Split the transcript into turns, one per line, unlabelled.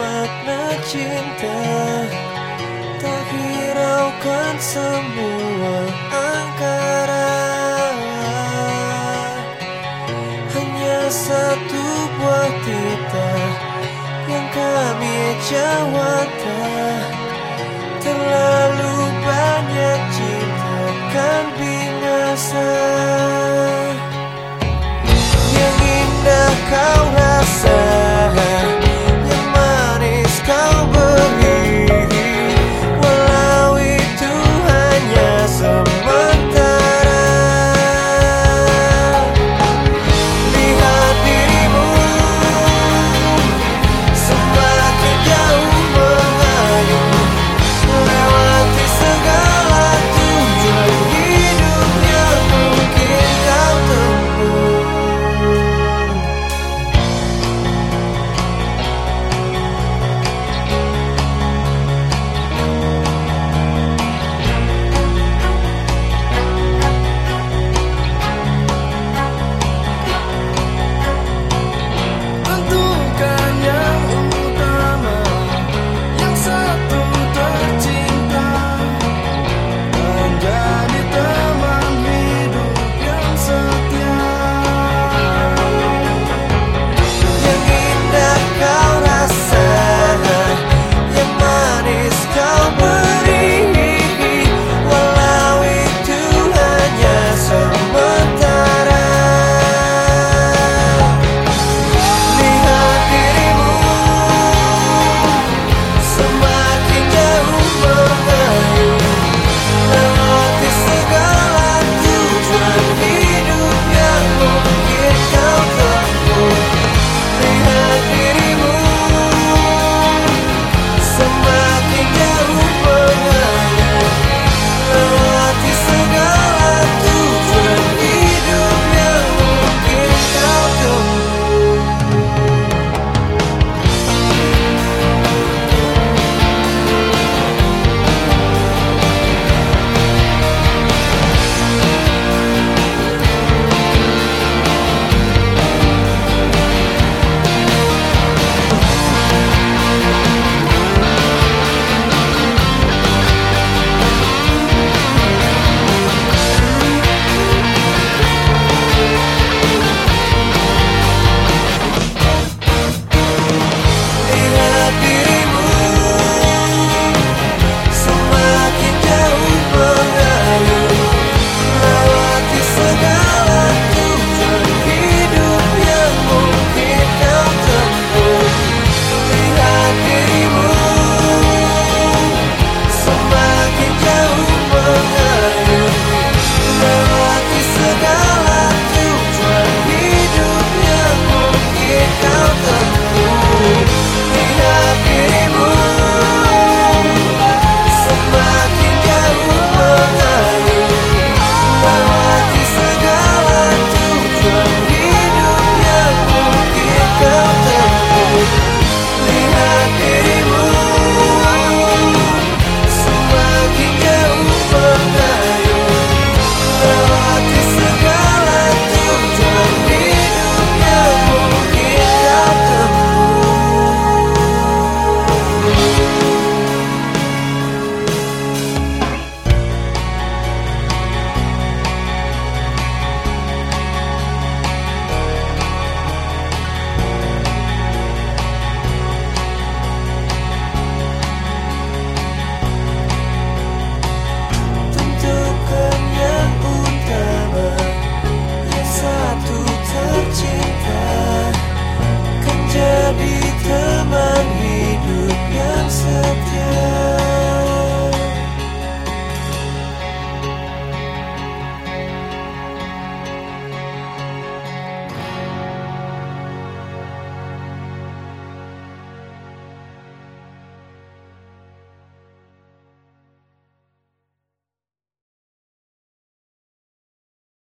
makna cinta. Tak hiraukan semua